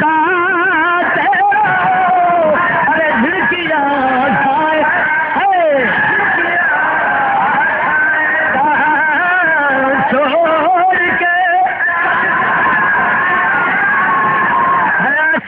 کا